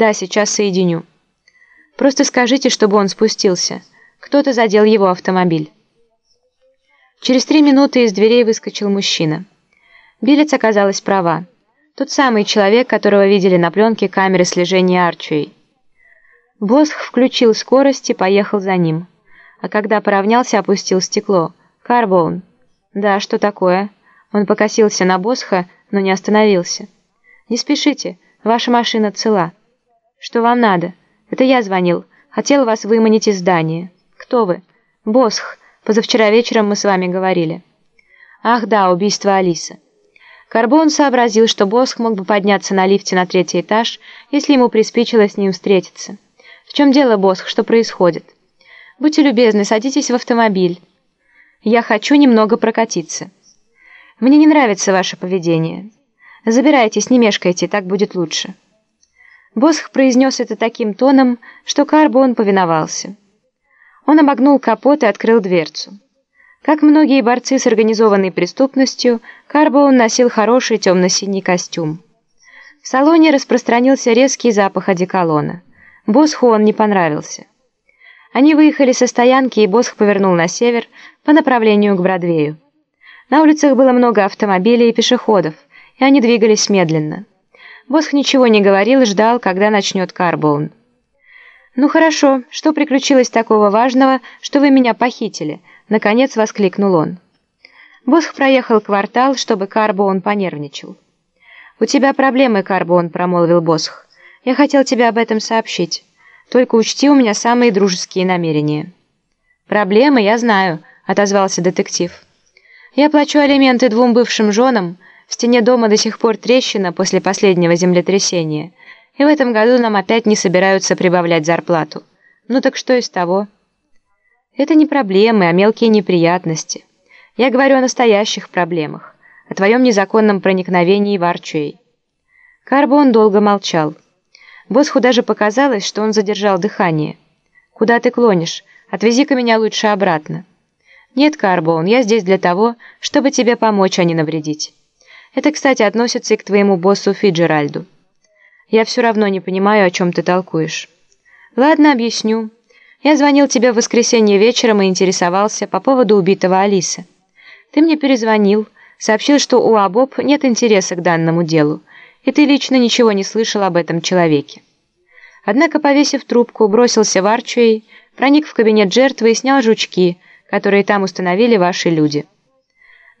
Да, сейчас соединю. Просто скажите, чтобы он спустился. Кто-то задел его автомобиль. Через три минуты из дверей выскочил мужчина. Билец оказалась права. Тот самый человек, которого видели на пленке камеры слежения Арчуэй. Босх включил скорость и поехал за ним. А когда поравнялся, опустил стекло. «Карбоун». «Да, что такое?» Он покосился на Босха, но не остановился. «Не спешите, ваша машина цела». «Что вам надо?» «Это я звонил. Хотел вас выманить из здания». «Кто вы?» «Босх. Позавчера вечером мы с вами говорили». «Ах да, убийство Алисы». Карбон сообразил, что Босх мог бы подняться на лифте на третий этаж, если ему приспичило с ним встретиться. «В чем дело, Босх? Что происходит?» «Будьте любезны, садитесь в автомобиль. Я хочу немного прокатиться». «Мне не нравится ваше поведение. Забирайтесь, не мешкайте, так будет лучше». Босх произнес это таким тоном, что Карбон повиновался. Он обогнул капот и открыл дверцу. Как многие борцы с организованной преступностью, Карбоун носил хороший темно-синий костюм. В салоне распространился резкий запах одеколона. Босху он не понравился. Они выехали со стоянки, и Босх повернул на север по направлению к Бродвею. На улицах было много автомобилей и пешеходов, и они двигались медленно. Босх ничего не говорил и ждал, когда начнет Карбоун. «Ну хорошо, что приключилось такого важного, что вы меня похитили?» Наконец воскликнул он. Босх проехал квартал, чтобы Карбоун понервничал. «У тебя проблемы, Карбоун», — промолвил Босх. Я хотел тебе об этом сообщить. Только учти, у меня самые дружеские намерения». «Проблемы, я знаю», — отозвался детектив. «Я плачу алименты двум бывшим женам. В стене дома до сих пор трещина после последнего землетрясения. И в этом году нам опять не собираются прибавлять зарплату. Ну так что из того?» «Это не проблемы, а мелкие неприятности. Я говорю о настоящих проблемах, о твоем незаконном проникновении в Арчуэй». Карбон долго молчал. Босху даже показалось, что он задержал дыхание. «Куда ты клонишь? Отвези-ка меня лучше обратно». «Нет, Карбоун, я здесь для того, чтобы тебе помочь, а не навредить. Это, кстати, относится и к твоему боссу Фиджеральду. Я все равно не понимаю, о чем ты толкуешь». «Ладно, объясню. Я звонил тебе в воскресенье вечером и интересовался по поводу убитого Алисы. Ты мне перезвонил, сообщил, что у Абоб нет интереса к данному делу, и ты лично ничего не слышал об этом человеке. Однако, повесив трубку, бросился в Арчуэй, проник в кабинет жертвы и снял жучки, которые там установили ваши люди.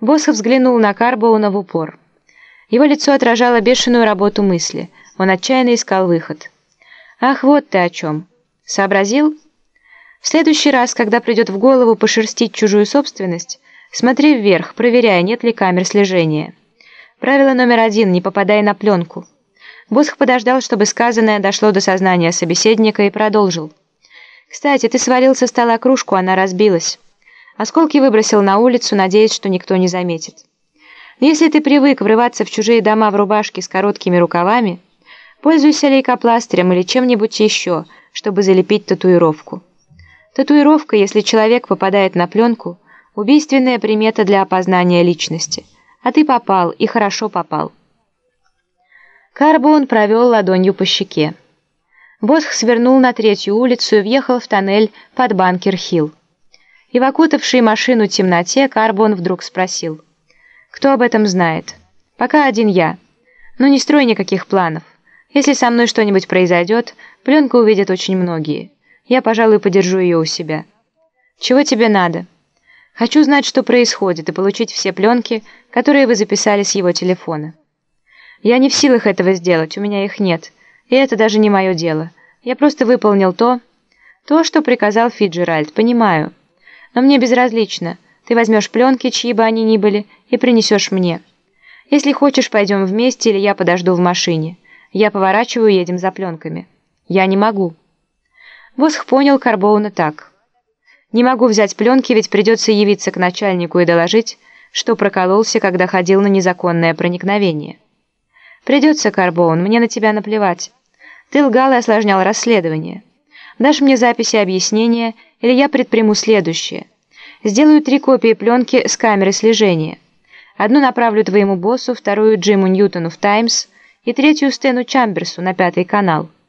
Босх взглянул на Карбоуна в упор. Его лицо отражало бешеную работу мысли. Он отчаянно искал выход. «Ах, вот ты о чем. Сообразил?» «В следующий раз, когда придет в голову пошерстить чужую собственность, смотри вверх, проверяя, нет ли камер слежения». Правило номер один – не попадай на пленку. Босх подождал, чтобы сказанное дошло до сознания собеседника и продолжил. «Кстати, ты свалил со стола кружку, она разбилась. Осколки выбросил на улицу, надеясь, что никто не заметит. Если ты привык врываться в чужие дома в рубашке с короткими рукавами, пользуйся лейкопластырем или чем-нибудь еще, чтобы залепить татуировку. Татуировка, если человек попадает на пленку, убийственная примета для опознания личности – а ты попал, и хорошо попал. Карбон провел ладонью по щеке. Босх свернул на третью улицу и въехал в тоннель под Банкер-Хилл. И в окутавшей машину темноте Карбон вдруг спросил. «Кто об этом знает?» «Пока один я. Но не строй никаких планов. Если со мной что-нибудь произойдет, пленку увидят очень многие. Я, пожалуй, подержу ее у себя». «Чего тебе надо?» Хочу знать, что происходит, и получить все пленки, которые вы записали с его телефона. Я не в силах этого сделать, у меня их нет. И это даже не мое дело. Я просто выполнил то, то, что приказал Фиджеральд, понимаю. Но мне безразлично. Ты возьмешь пленки, чьи бы они ни были, и принесешь мне. Если хочешь, пойдем вместе, или я подожду в машине. Я поворачиваю, едем за пленками. Я не могу. Босх понял Карбоуна так. Не могу взять пленки, ведь придется явиться к начальнику и доложить, что прокололся, когда ходил на незаконное проникновение. Придется, Карбоун, мне на тебя наплевать. Ты лгал и осложнял расследование. Дашь мне записи объяснения, или я предприму следующее. Сделаю три копии пленки с камеры слежения. Одну направлю твоему боссу, вторую Джиму Ньютону в «Таймс» и третью Стэну Чамберсу на пятый канал.